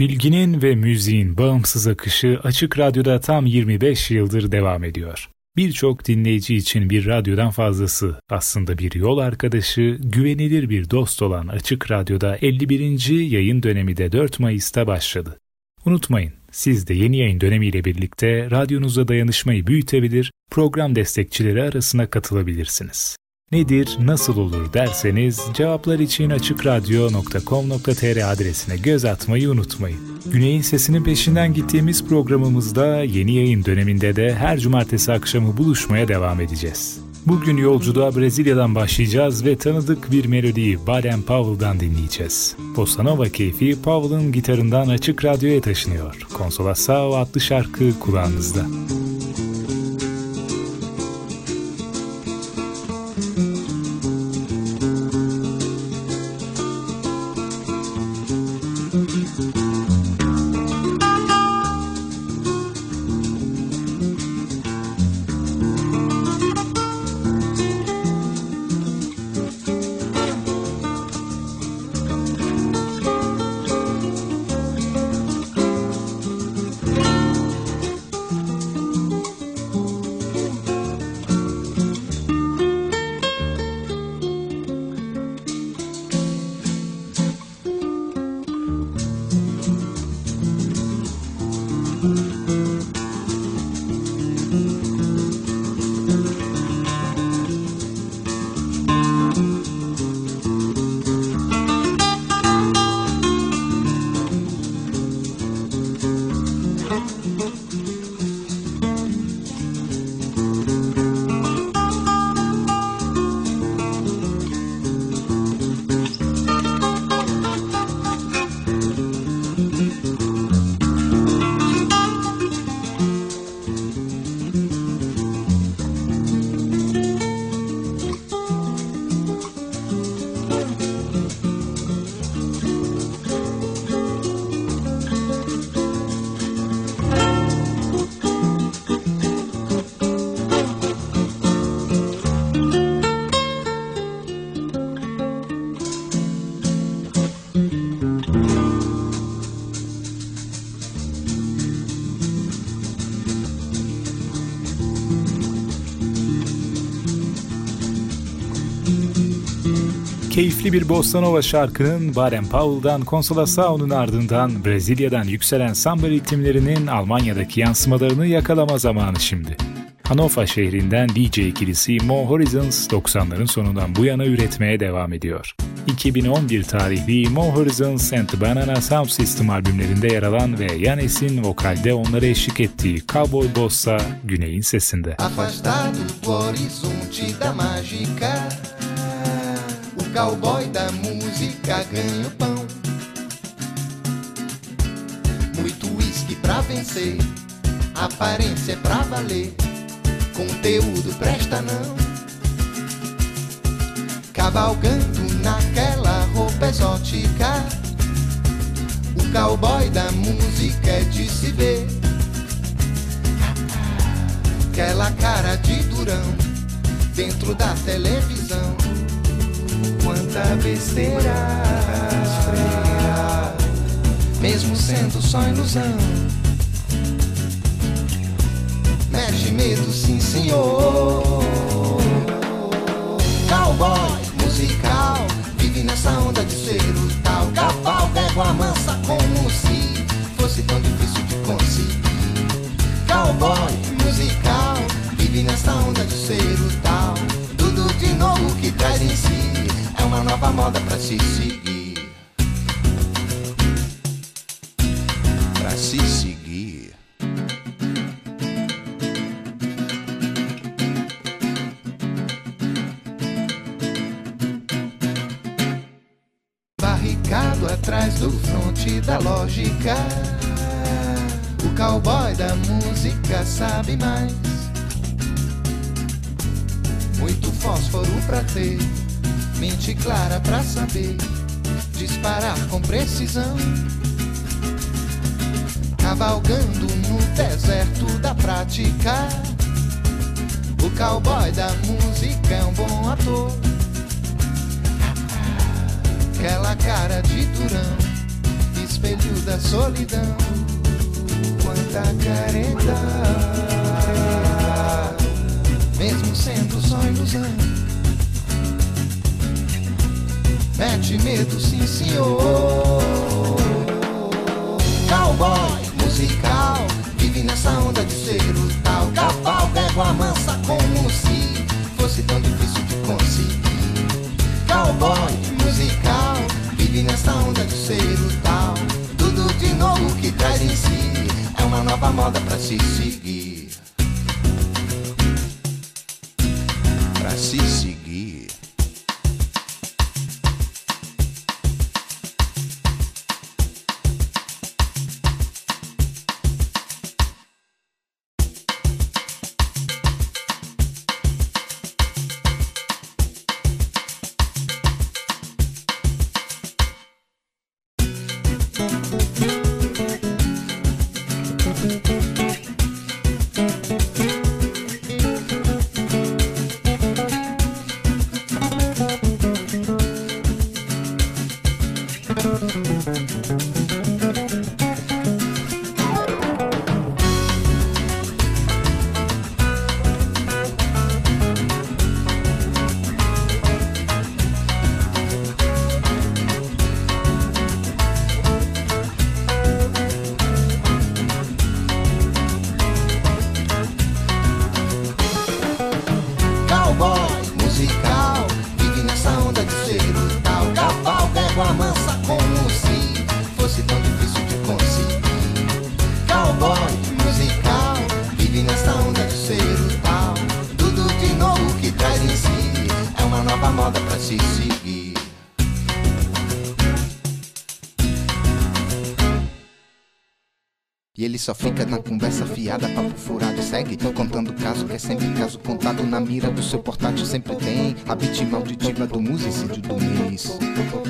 Bilginin ve müziğin bağımsız akışı Açık Radyo'da tam 25 yıldır devam ediyor. Birçok dinleyici için bir radyodan fazlası, aslında bir yol arkadaşı, güvenilir bir dost olan Açık Radyo'da 51. yayın dönemi de 4 Mayıs'ta başladı. Unutmayın, siz de yeni yayın dönemiyle birlikte radyonuza dayanışmayı büyütebilir, program destekçileri arasına katılabilirsiniz. Nedir, nasıl olur derseniz cevaplar için açıkradyo.com.tr adresine göz atmayı unutmayın. Güney'in sesinin peşinden gittiğimiz programımızda yeni yayın döneminde de her cumartesi akşamı buluşmaya devam edeceğiz. Bugün yolculuğa Brezilya'dan başlayacağız ve tanıdık bir melodiyi Baden Powell'dan dinleyeceğiz. Bossa Nova keyfi Powell'ın gitarından açık radyoya taşınıyor. Konsola Sao adlı şarkı kulağınızda. Keyifli bir bossa nova şarkının Baden Powell'dan Consola Sao'nun ardından Brezilya'dan yükselen samba ritimlerinin Almanya'daki yansımalarını yakalama zamanı şimdi. Hannover şehrinden DJ ikilisi Mo Horizons 90'ların sonundan bu yana üretmeye devam ediyor. 2011 tarihli Mo Horizons and the Banana Sound System albümlerinde yer alan ve Yanes'in vokalde onlara eşlik ettiği Cowboy Bossa Güney'in sesinde. Afastado cowboy da música ganha pão. Muito uísque pra vencer, aparência é pra valer, conteúdo presta não. Cavalgando naquela roupa exótica, o cowboy da música é de se ver. Aquela cara de durão dentro da televisão quanta besteira freira, mesmo sendo só ilusão. Mexe medo, sim senhor. Cowboy musical, vive nessa onda de ser o tal. Cavalo, a mansa como se fosse tão difícil de conseguir. Cowboy musical, vive nessa onda de ser o tal. De novo que traz em si uma nova moda pra se seguir. Ter Mente clara pra saber disparar com precisão. Cavalgando no deserto da prática. O cowboy da música é um bom ator. Aquela cara de durão espelho da solidão. Quanta careta, mesmo sendo só ilusão. Mete medo, sim senhor. Cowboy musical, vive nessa onda de ser o tal. Cavalo, a mansa como se fosse tão difícil de conseguir. Cowboy musical, vive nessa onda de ser o tal. Tudo de novo que traz em si é uma nova moda pra se seguir. Nazis. Só fica na conversa fiada, papo furado segue contando caso que é sempre caso contado na mira do seu portátil sempre tem a beat malditiva do musicídio do mês.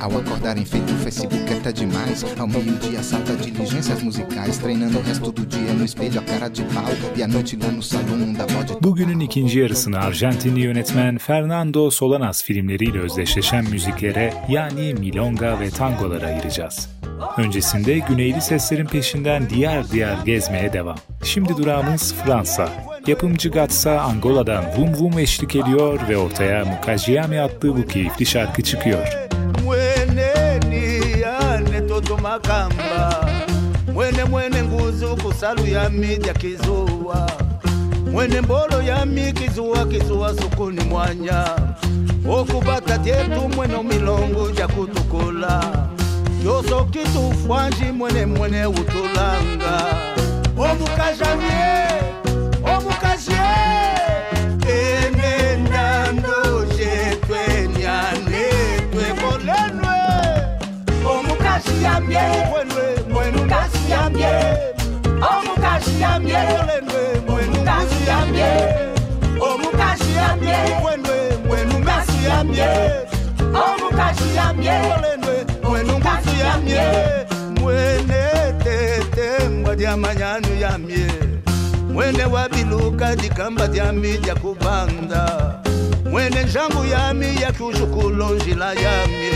Ao acordar em feito o Facebook é até demais, ao meio-dia salta diligências musicais, treinando o resto do dia no espelho a cara de pau e a noite lá no salão da bode. Bugünün ikinci yarısını Arjantinli yönetmen Fernando Solanas filmleriyle özdeşleşen müziklere yani milonga ve tangolara ayıracağız. Öncesinde güneyli seslerin peşinden diğer diğer gezmeye devam. Şimdi durağımız Fransa. Yapımcı Gatsa Angola'dan Vum Vum eşlik ediyor ve ortaya Mukajiami adlı bu keyifli şarkı çıkıyor. mwene mwene nguzu kusalu yami dya kizuwa mwene mbolo yami kizuwa kizuwa sukuni mwanya okubata tyetu mwene milongo dya kutukula yo soki tufwanji mwene mwene utulanga. Omukajamie omukaje ene ndando jetwenyane yamye. Mwene tete mbwa dya manyanu yamye. Mwene wabiluka dikamba dyami dya kubanda. Mwene njangu yami yakujukulo njila yamye.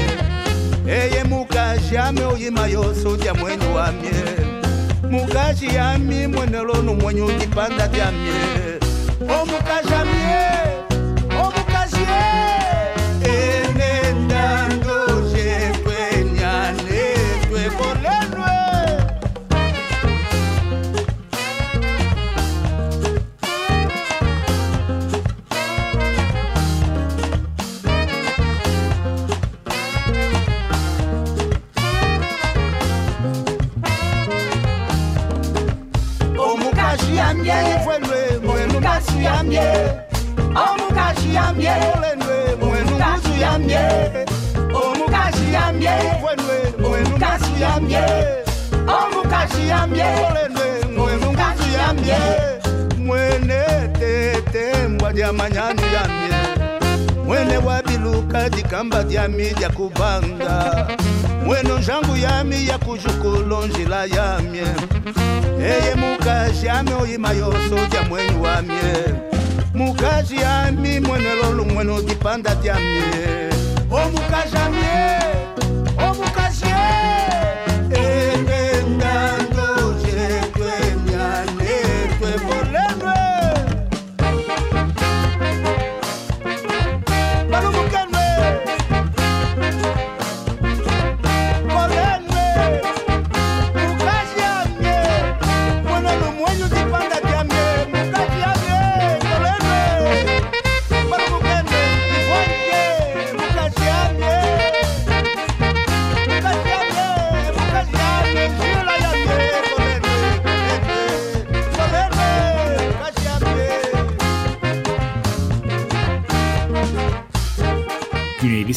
Eye mukaji yami oyima yoso dya mwenyu wamye. Mukaji yami mwene lonu mwenyu dipanda dyamye omukaji yambye. Omukazi yambye. Omukazi yambye. Omukazi yambye. Omukazi yambye. Omukazi yambye. Omukazi yambye. Mwene tetembwa lya manyani yambye. Mwene wa biluka jikamba lya mija kubanga mweno nzangu yami yakuzukulu nzila yamye eye mukaji yami oyima yoso dya mwenyu wamye mukazi yami mwenelo lumweno dipanda dyamye omukazi oh, amye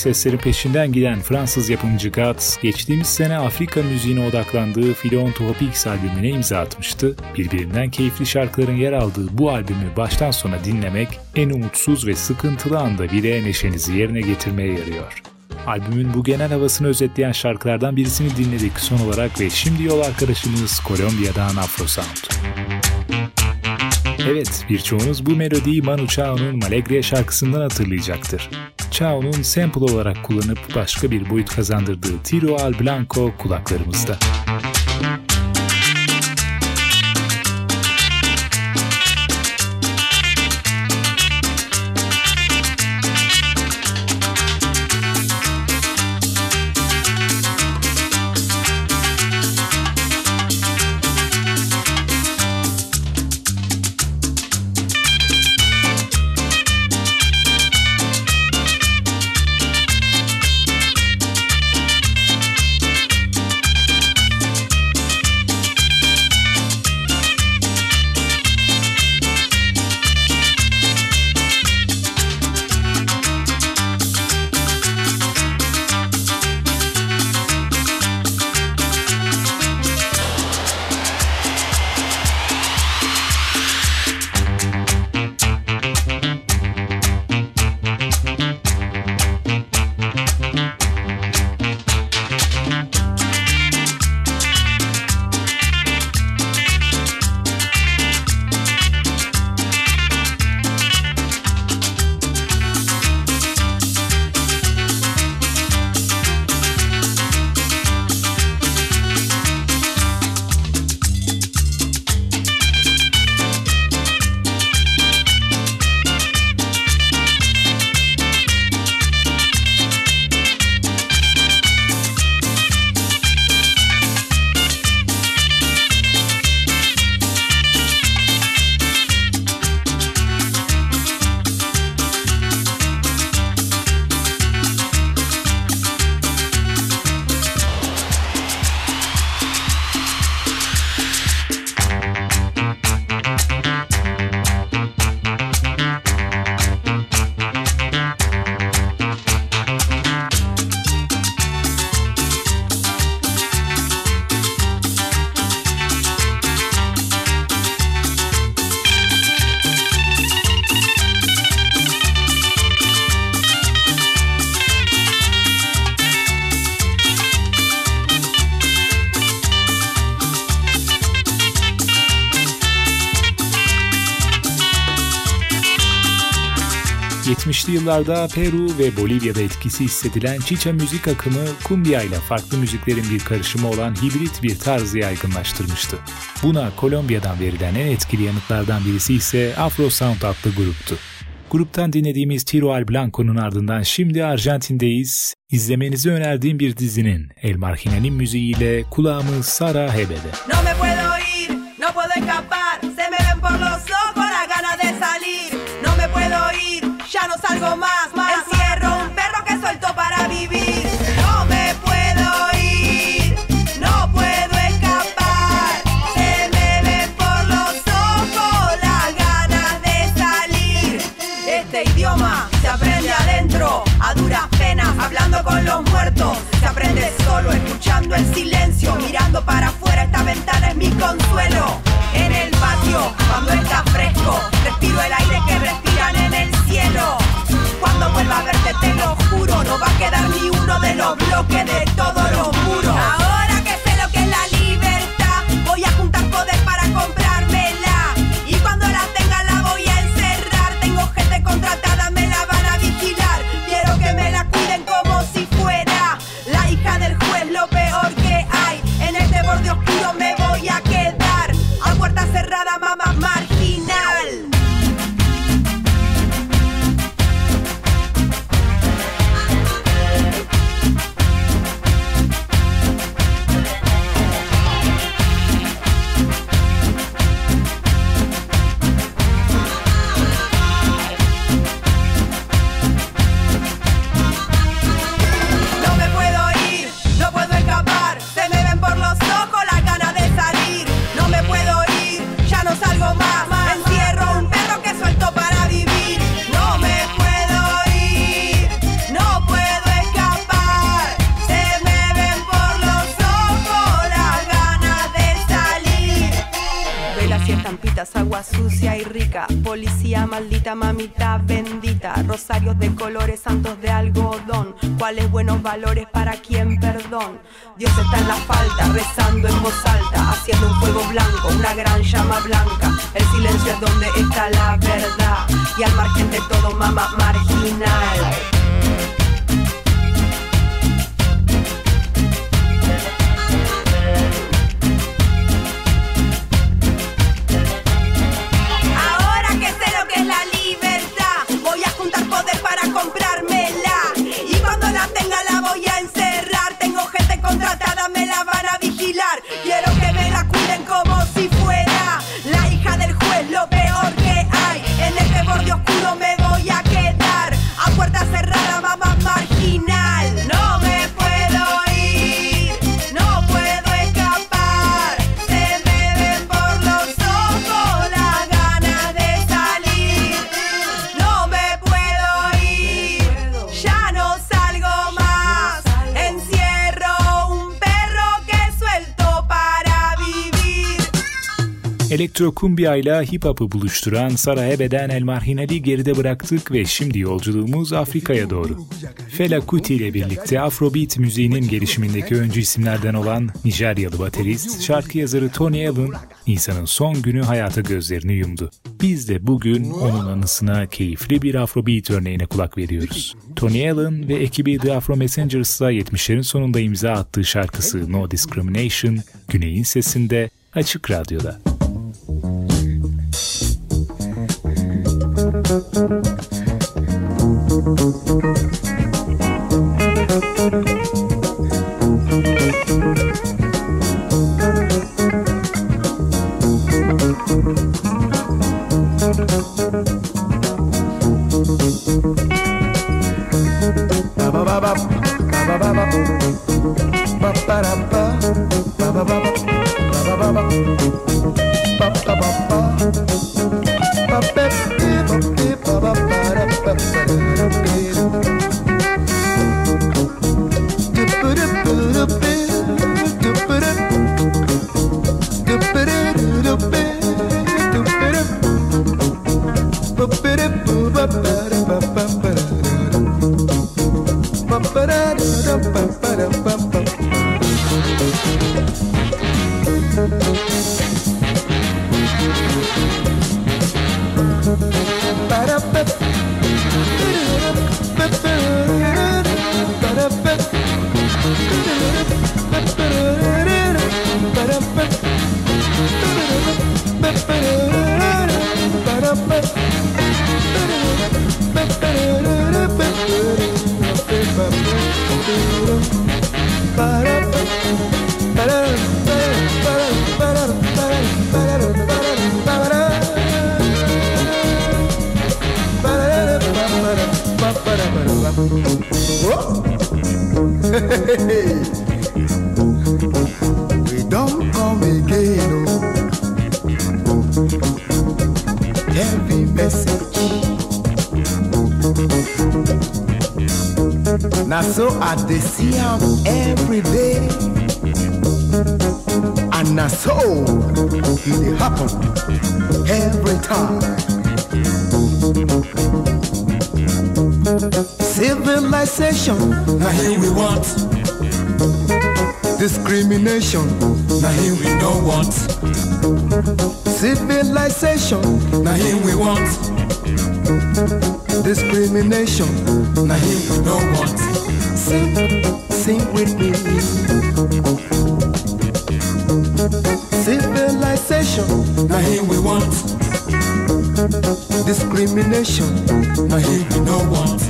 hangi seslerin peşinden giden Fransız yapımcı Guts, geçtiğimiz sene Afrika müziğine odaklandığı Philon Topics albümüne imza atmıştı. Birbirinden keyifli şarkıların yer aldığı bu albümü baştan sona dinlemek, en umutsuz ve sıkıntılı anda bile neşenizi yerine getirmeye yarıyor. Albümün bu genel havasını özetleyen şarkılardan birisini dinledik son olarak ve şimdi yol arkadaşımız Kolombiya'dan Afro Sound. Evet, birçoğunuz bu melodiyi Manu Chao'nun Malegria şarkısından hatırlayacaktır. Chao'nun sample olarak kullanıp başka bir boyut kazandırdığı Tiro al Blanco kulaklarımızda. Yıllarda Peru ve Bolivya'da etkisi hissedilen Chicha müzik akımı kumbia ile farklı müziklerin bir karışımı olan hibrit bir tarzı yaygınlaştırmıştı. Buna Kolombiya'dan verilen en etkili yanıtlardan birisi ise Afro Sound adlı gruptu. Gruptan dinlediğimiz Tiro Al Blanco'nun ardından şimdi Arjantin'deyiz. İzlemenizi önerdiğim bir dizinin El Marginal'in müziğiyle kulağımız Sara Hebe'de. No me puedo ir, no puedo Se aprende solo escuchando el silencio, mirando para afuera, esta ventana es mi consuelo. En el patio, cuando está fresco, respiro el aire que respiran en el cielo. Cuando vuelva a verte, te lo juro, no va a quedar ni uno de los bloques de todos los Elektro kumbia ile hip hop'u buluşturan Sara Ebeden El Marhinal'i geride bıraktık ve şimdi yolculuğumuz Afrika'ya doğru. Fela Kuti ile birlikte Afrobeat müziğinin gelişimindeki öncü isimlerden olan Nijeryalı baterist, şarkı yazarı Tony Allen, Nisan'ın son günü hayata gözlerini yumdu. Biz de bugün onun anısına keyifli bir Afrobeat örneğine kulak veriyoruz. Tony Allen ve ekibi The Afro Messengers'la 70'lerin sonunda imza attığı şarkısı No Discrimination, Güney'in sesinde Açık Radyo'da. Civilization, now here we want. Discrimination, now here we don't want.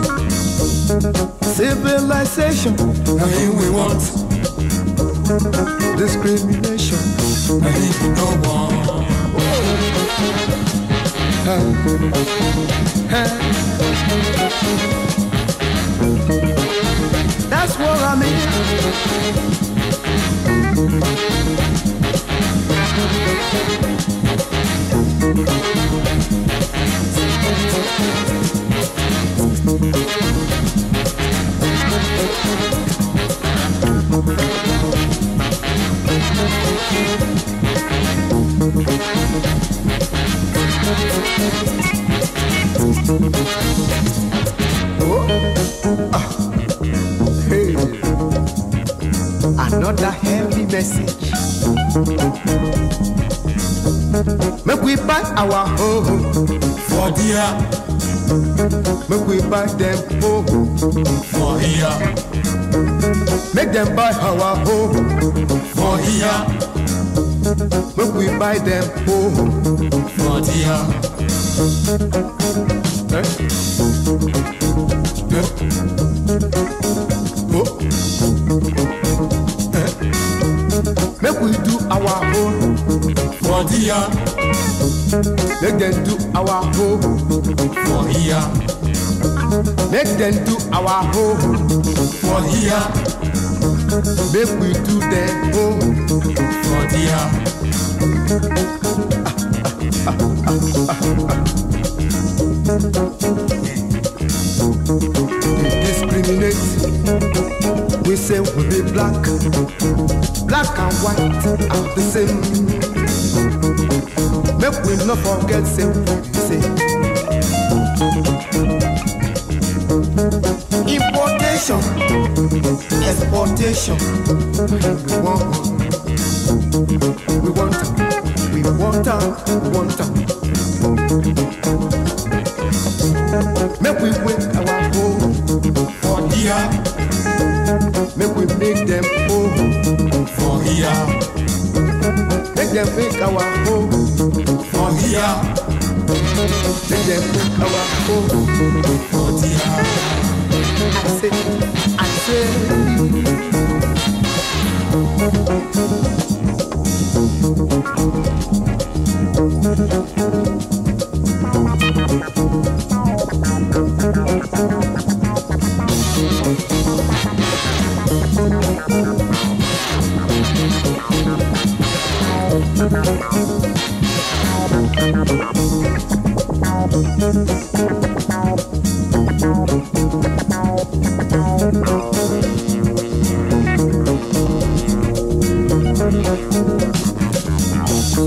Civilization, now here we want. Discrimination, now here we don't want what I mean. Message. Make we buy our home For dear, Make we buy them home. for here, Make them buy our home. for here, Make we buy them home. for dear. Eh? Eh? For dear, Make them do our home. for here, Make them do our home. for here, Make we do them home. for dear. They discriminate. We say we be black. Black and white are the same. Make we not forget say same. Importation, exportation. We want, we want, we want, we want. Make we wake our home. For here, Make we make them home. for here, Jamaica wa ho for here. The Jamaica. I I.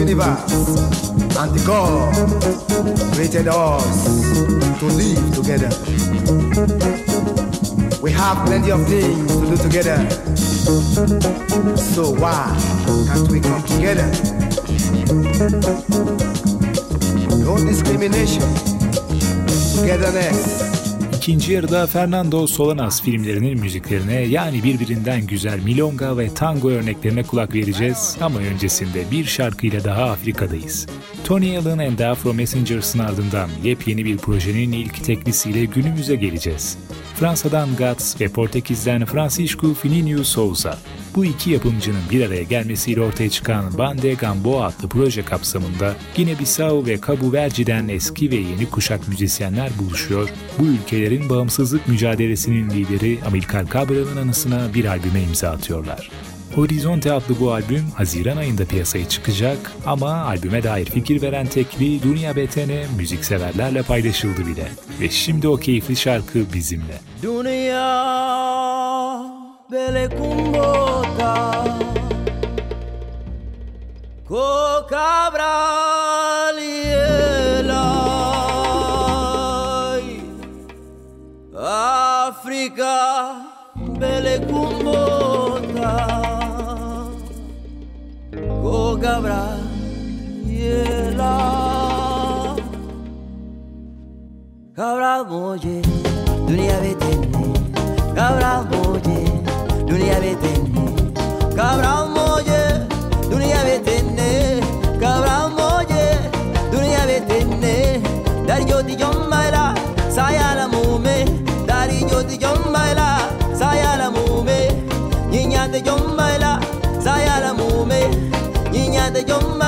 universe. And the God created us to live together. We have plenty of things to do together. So why can't we come together? No discrimination. Togetherness. İkinci yarıda Fernando Solanas filmlerinin müziklerine yani birbirinden güzel milonga ve tango örneklerine kulak vereceğiz ama öncesinde bir şarkıyla daha Afrika'dayız. Tony Allen and the Afro Messengers'ın ardından yepyeni bir projenin ilk teklisiyle günümüze geleceğiz. Fransa'dan Guts ve Portekiz'den Francisco Fininho Souza. Bu iki yapımcının bir araya gelmesiyle ortaya çıkan Bande Gamboa adlı proje kapsamında Gine-Bissau ve Cabo Verde'den eski ve yeni kuşak müzisyenler buluşuyor. Bu ülkelerin bağımsızlık mücadelesinin lideri Amilcar Cabral'ın anısına bir albüme imza atıyorlar. Horizonte adlı bu albüm Haziran ayında piyasaya çıkacak ama albüme dair fikir veren tekli Dünya Betene müzikseverlerle paylaşıldı bile. Ve şimdi o keyifli şarkı bizimle. Dunia pele cumbota co cabraliela. Africa bele cumbota co cabraliela. Cabra moje, dunia vetemne, cabra moje dünya bedeni Kavram oye dünya bedeni Kavram oye dünya bedeni Dar yo di yon sayala mume Dar yo di yon sayala mume Yinyade yon bayla sayala mume Yinyade yon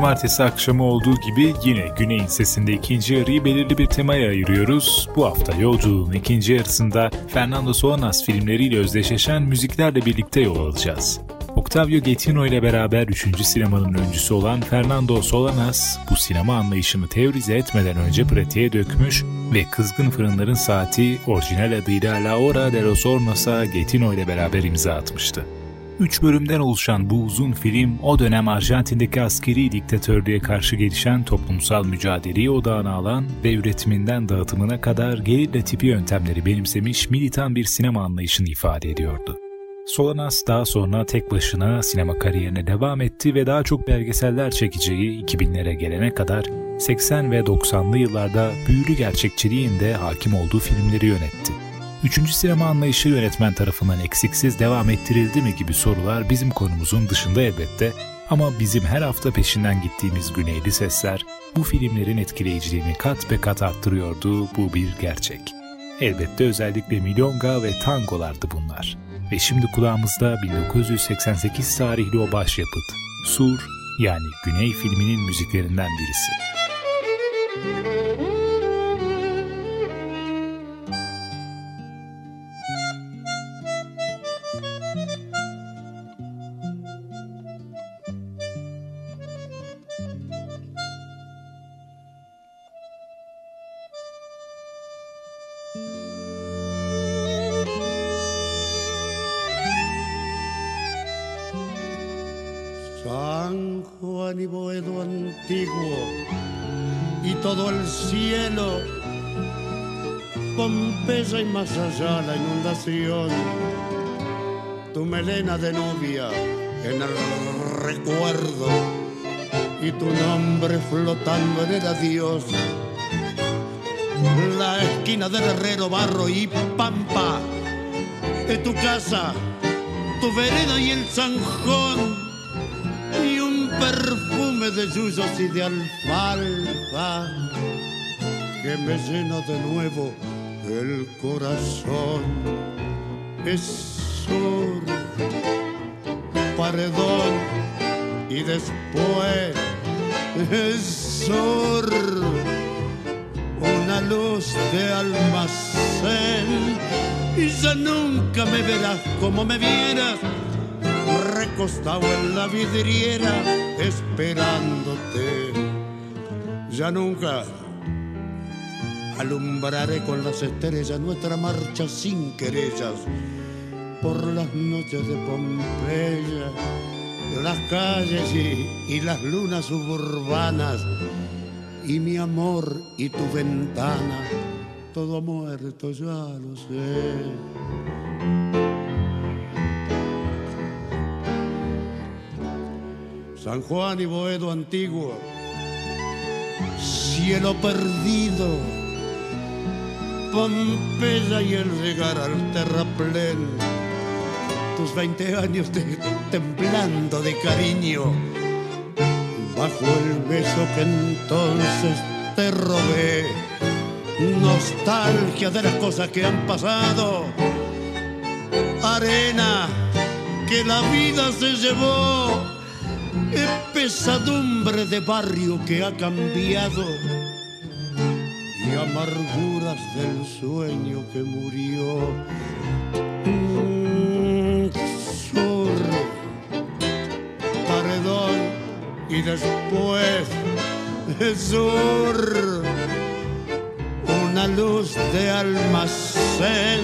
cumartesi akşamı olduğu gibi yine Güney'in sesinde ikinci yarıyı belirli bir temaya ayırıyoruz. Bu hafta yolculuğun ikinci yarısında Fernando Solanas filmleriyle özdeşleşen müziklerle birlikte yol alacağız. Octavio Getino ile beraber 3. sinemanın öncüsü olan Fernando Solanas, bu sinema anlayışını teorize etmeden önce pratiğe dökmüş ve Kızgın Fırınların Saati orijinal adıyla La Hora de los Hornos'a Getino ile beraber imza atmıştı. Üç bölümden oluşan bu uzun film o dönem Arjantin'deki askeri diktatörlüğe karşı gelişen toplumsal mücadeleyi odağına alan ve üretiminden dağıtımına kadar gerilla tipi yöntemleri benimsemiş militan bir sinema anlayışını ifade ediyordu. Solanas daha sonra tek başına sinema kariyerine devam etti ve daha çok belgeseller çekeceği 2000'lere gelene kadar 80 ve 90'lı yıllarda büyülü gerçekçiliğin de hakim olduğu filmleri yönetti. Üçüncü sinema anlayışı yönetmen tarafından eksiksiz devam ettirildi mi gibi sorular bizim konumuzun dışında elbette ama bizim her hafta peşinden gittiğimiz güneyli sesler bu filmlerin etkileyiciliğini kat be kat arttırıyordu bu bir gerçek. Elbette özellikle Milonga ve tangolardı bunlar. Ve şimdi kulağımızda 1988 tarihli o başyapıt, Sur yani Güney filminin müziklerinden birisi. San más allá la inundación. Tu melena de novia en el recuerdo y tu nombre flotando en el adiós. La esquina del herrero, barro y pampa de tu casa, tu vereda y el zanjón y un perfume de yuyos y de alfalfa que me llena de nuevo el corazón. Es sur, paredón y después es sur, una luz de almacén y ya nunca me verás como me vieras recostado en la vidriera esperándote. Ya nunca alumbraré con las estrellas nuestra marcha sin querellas por las noches de Pompeya, las calles y, y las lunas suburbanas y mi amor y tu ventana, todo muerto ya lo sé. San Juan y Boedo antiguo, cielo perdido, Pompeya y el llegar al terraplén, tus 20 años temblando de cariño, bajo el beso que entonces te robé, nostalgia de las cosas que han pasado, arena que la vida se llevó. Es pesadumbre de barrio que ha cambiado amarguras del sueño que murió. Sur, paredón y después sur, una luz de almacén.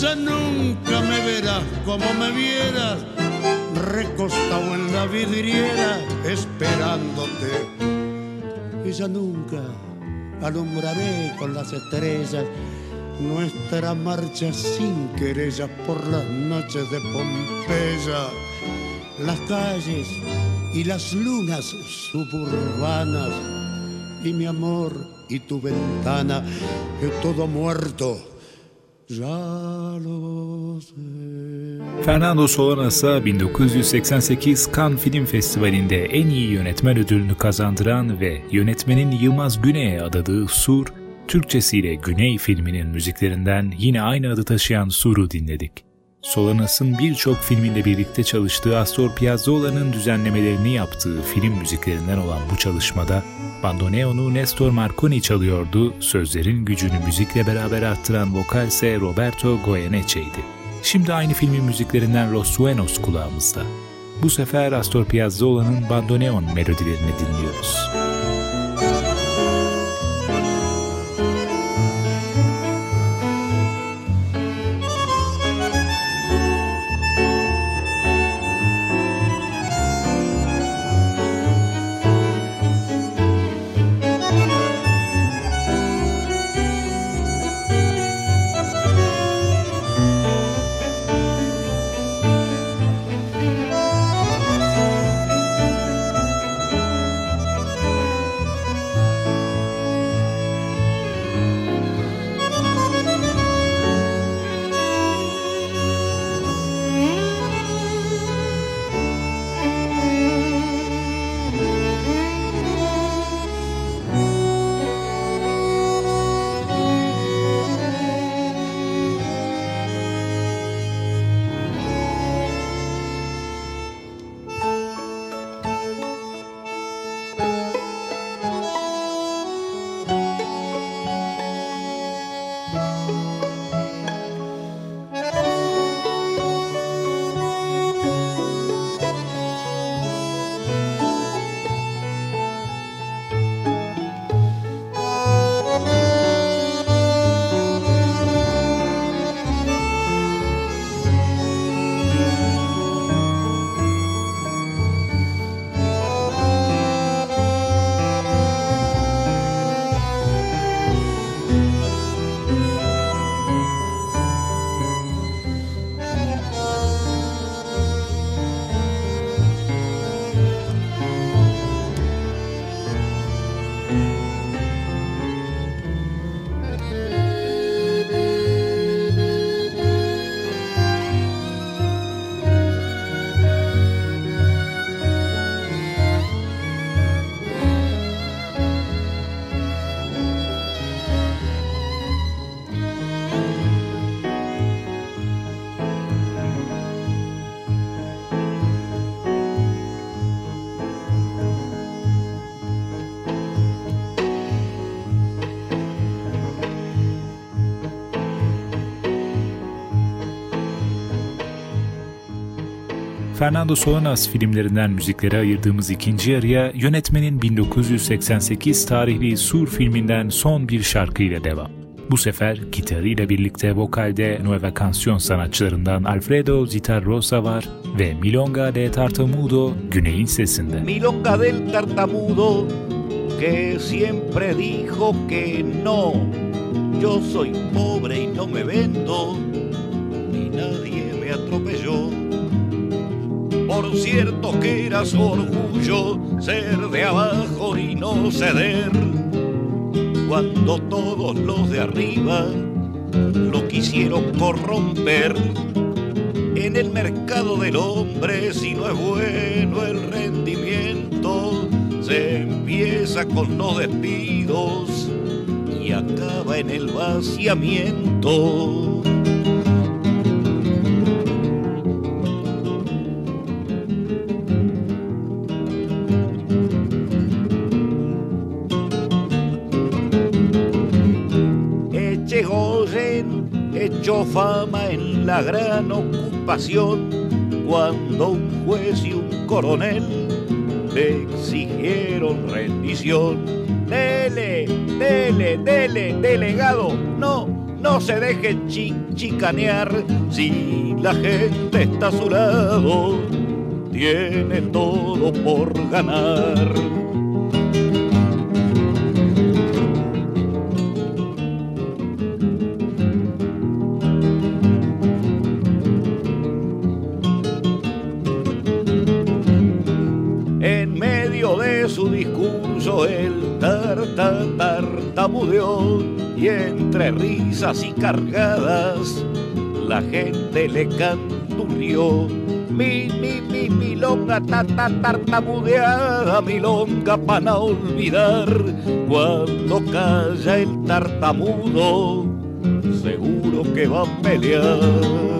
Ya nunca me verás como me vieras recostado en la vidriera esperándote. Y ya nunca alumbraré con las estrellas nuestra marcha sin querellas por las noches de Pompeya, las calles y las lunas suburbanas y mi amor y tu ventana, todo muerto. Fernando Solanas'a 1988 Cannes Film Festivali'nde en iyi yönetmen ödülünü kazandıran ve yönetmenin Yılmaz Güney'e adadığı Sur, Türkçesiyle Güney filminin müziklerinden yine aynı adı taşıyan Sur'u dinledik. Solanas'ın birçok filminde birlikte çalıştığı Astor Piazzolla'nın düzenlemelerini yaptığı film müziklerinden olan bu çalışmada bandoneonu Nestor Marconi çalıyordu, sözlerin gücünü müzikle beraber arttıran vokalse Roberto Goyeneche'ydi. Şimdi aynı filmin müziklerinden Los Suenos kulağımızda. Bu sefer Astor Piazzolla'nın bandoneon melodilerini dinliyoruz. Fernando Solanas filmlerinden müziklere ayırdığımız ikinci yarıya yönetmenin 1988 tarihli Sur filminden son bir şarkıyla devam. Bu sefer gitarıyla birlikte vokalde Nueva Canción sanatçılarından Alfredo Zitarrosa var ve Milonga de Tartamudo Güney'in sesinde. Milonga del Tartamudo que siempre dijo que no, yo soy pobre y no me vendo, y nadie me atropelló. Por cierto que era su orgullo ser de abajo y no ceder, cuando todos los de arriba lo quisieron corromper. En el mercado del hombre, si no es bueno el rendimiento, se empieza con los despidos y acaba en el vaciamiento. Fama en la gran ocupación cuando un juez y un coronel le exigieron rendición. Dele, dele, dele, delegado, no, no se deje chicanear si la gente está a su lado, tiene todo por ganar. El tarta tartamudeó y entre risas y cargadas la gente le canturrió. Mi, mi, mi, milonga, ta, ta, tartamudeada, milonga para olvidar. Cuando calla el tartamudo, seguro que va a pelear.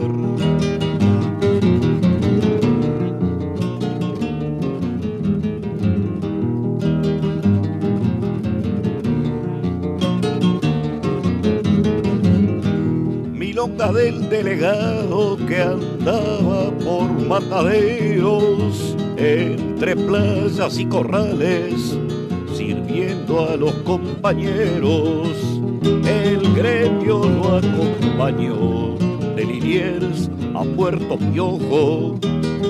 Del delegado que andaba por mataderos entre playas y corrales, sirviendo a los compañeros. El gremio lo acompañó de Liniers a Puerto Piojo,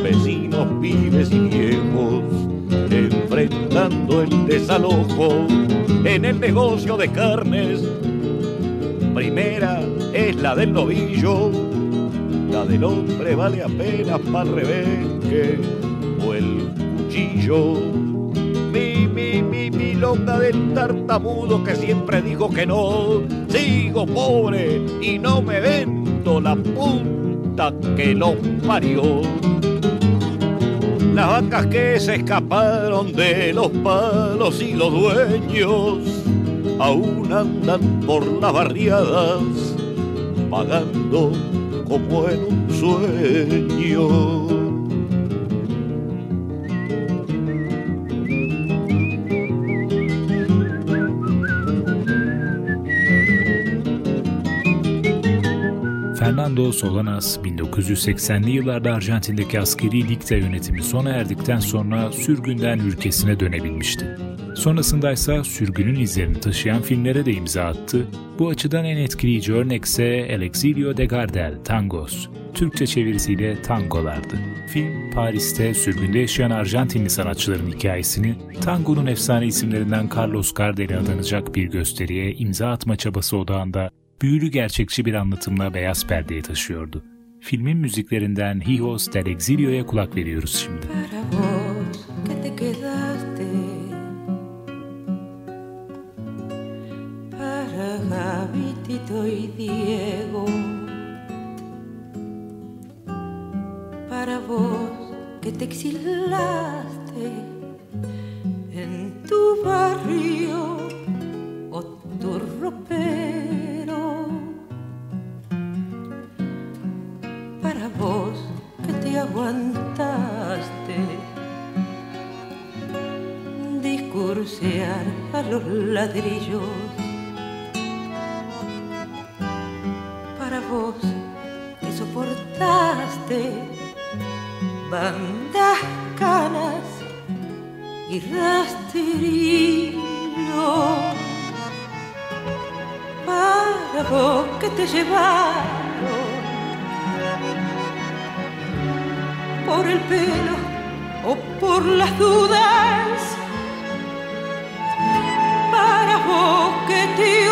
vecinos, pibes y viejos, enfrentando el desalojo en el negocio de carnes. Primera la del novillo, la del hombre vale apenas para rebenque o el cuchillo. Mi, mi, mi, mi longa del tartamudo que siempre dijo que no, sigo pobre y no me vendo la punta que lo parió. Las vacas que se escaparon de los palos y los dueños aún andan por las barriadas pagando como en un sueño. Fernando Solanas 1980'li yıllarda Arjantin'deki askeri ligde yönetimi sona erdikten sonra sürgünden ülkesine dönebilmişti. Sonrasında ise sürgünün izlerini taşıyan filmlere de imza attı. Bu açıdan en etkileyici örnekse El Exilio de Gardel, Tangos. Türkçe çevirisiyle tangolardı. Film, Paris'te sürgünde yaşayan Arjantinli sanatçıların hikayesini tangonun efsane isimlerinden Carlos Gardel'e adanacak bir gösteriye imza atma çabası odağında büyülü gerçekçi bir anlatımla beyaz perdeye taşıyordu. Filmin müziklerinden Hijos del Exilio'ya kulak veriyoruz şimdi. Para vos, que te exilaste en tu barrio o tu ropero. Vos que te aguantaste. Discursear a los ladrillos. Vos que soportaste bandas canas y rastrillo para vos que te llevaron por el pelo o por las dudas. Para vos que te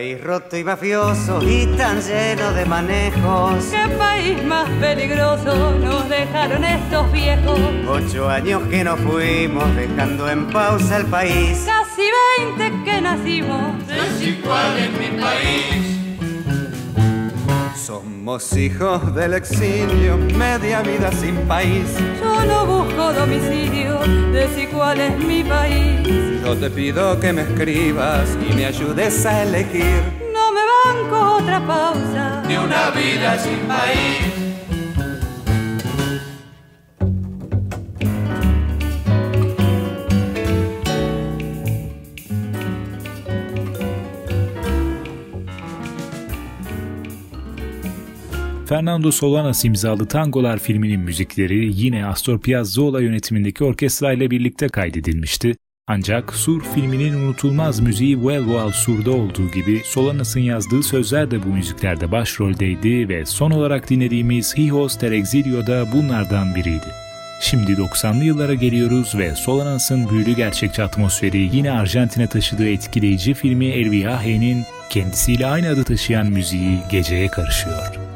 país roto y mafioso y tan lleno de manejos. ¿Qué país más peligroso nos dejaron estos viejos? Ocho años que nos fuimos dejando en pausa el país. Casi veinte que nacimos. Desigual en mi país. Somos hijos del exilio, media vida sin país. Yo no busco domicilio, desigual es mi país. Yo te pido que me escribas y me ayudes a elegir. No me banco otra pausa. Ni una vida sin país. Fernando Solanas imzalı Tangolar filminin müzikleri yine Astor Piazzolla yönetimindeki orkestra ile birlikte kaydedilmişti. Ancak Sur filminin unutulmaz müziği Vuelvo al Sur'da olduğu gibi Solanas'ın yazdığı sözler de bu müziklerde başroldeydi ve son olarak dinlediğimiz Hijos del Exilio da bunlardan biriydi. Şimdi 90'lı yıllara geliyoruz ve Solanas'ın büyülü gerçekçi atmosferi yine Arjantin'e taşıdığı etkileyici filmi El Viaje'nin kendisiyle aynı adı taşıyan müziği geceye karışıyor.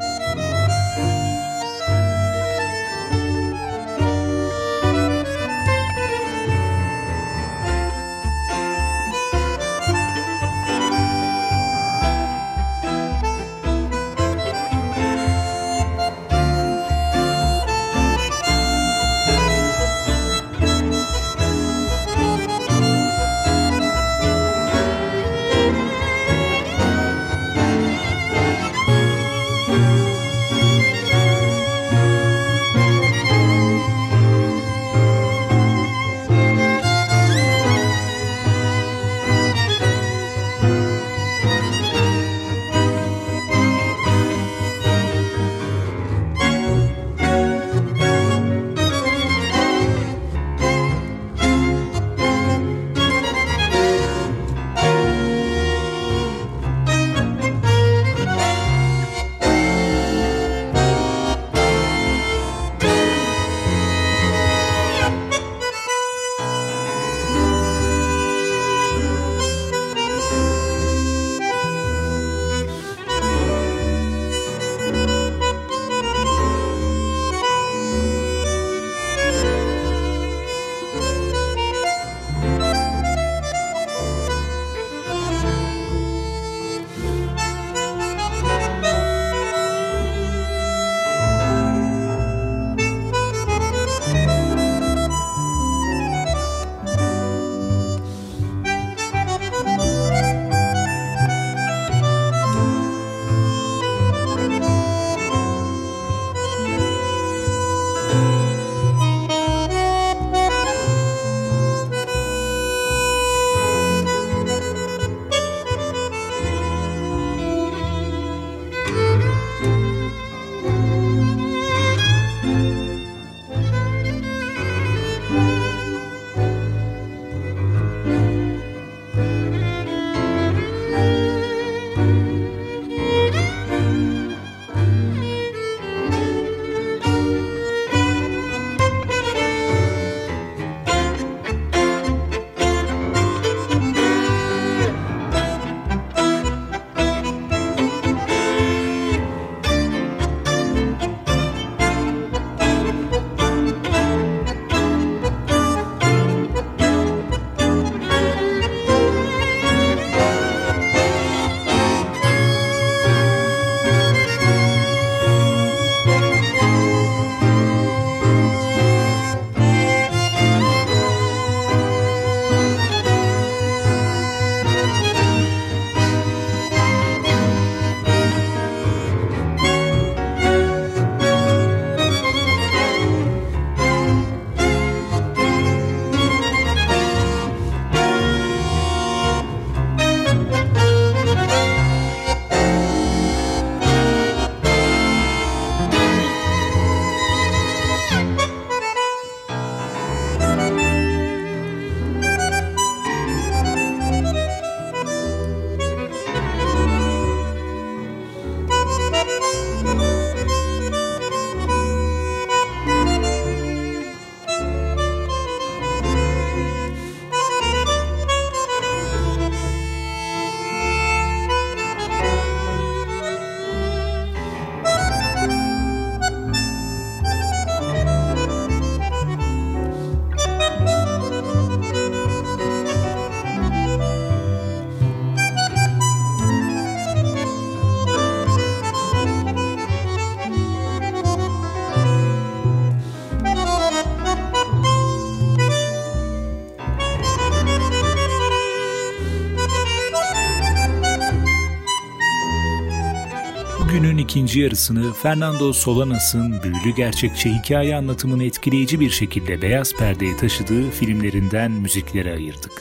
İkinci yarısını Fernando Solanas'ın büyülü gerçekçi hikaye anlatımını etkileyici bir şekilde beyaz perdeye taşıdığı filmlerinden müziklere ayırdık.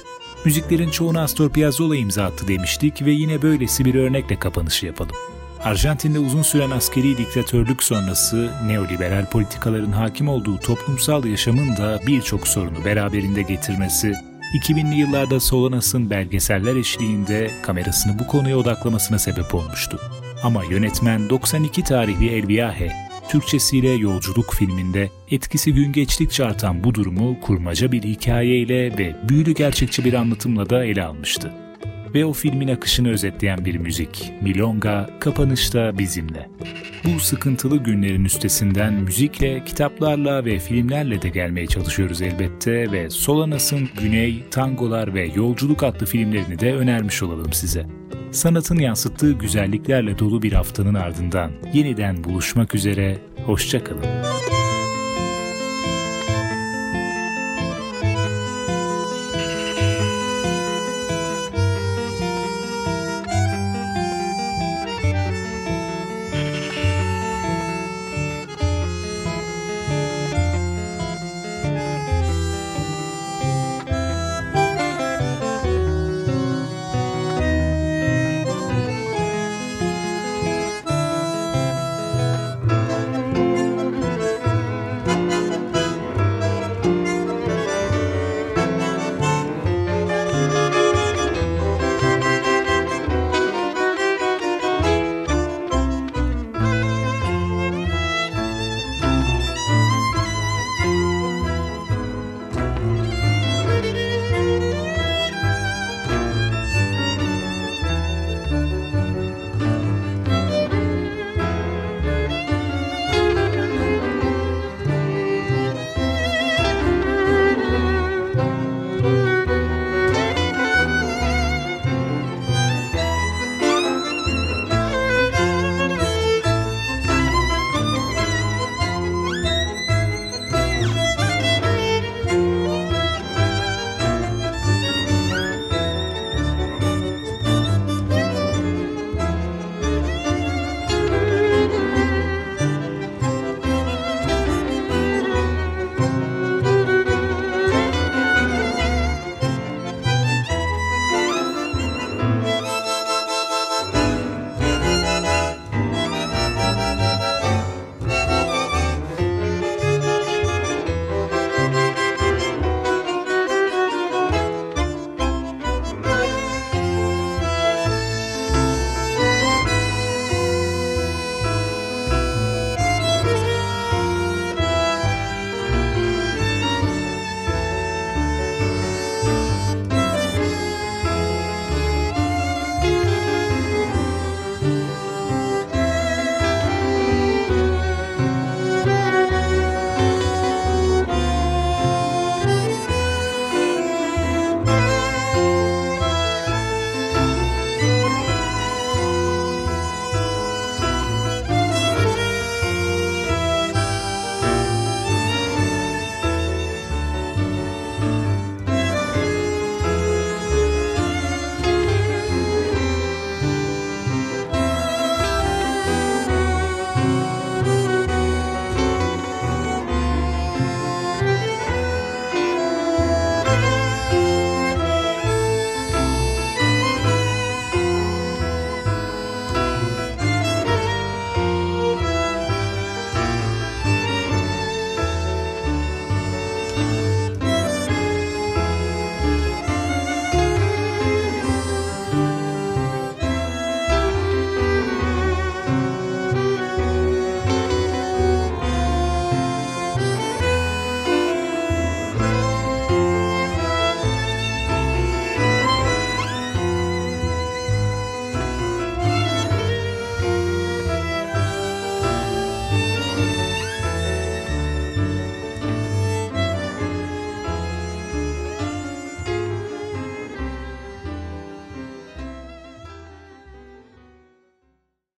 Müziklerin çoğunu Astor Piazzolla imza attı demiştik ve yine böylesi bir örnekle kapanışı yapalım. Arjantin'de uzun süren askeri diktatörlük sonrası neoliberal politikaların hakim olduğu toplumsal yaşamın da birçok sorunu beraberinde getirmesi 2000'li yıllarda Solanas'ın belgeseller eşliğinde kamerasını bu konuya odaklamasına sebep olmuştu. Ama yönetmen 92 tarihli El Viaje, Türkçesiyle Yolculuk filminde etkisi gün geçtikçe artan bu durumu kurmaca bir hikayeyle ve büyülü gerçekçi bir anlatımla da ele almıştı. Ve o filmin akışını özetleyen bir müzik, Milonga, kapanışta bizimle. Bu sıkıntılı günlerin üstesinden müzikle, kitaplarla ve filmlerle de gelmeye çalışıyoruz elbette ve Solanas'ın Güney, Tangolar ve Yolculuk adlı filmlerini de önermiş olalım size. Sanatın yansıttığı güzelliklerle dolu bir haftanın ardından yeniden buluşmak üzere, hoşçakalın.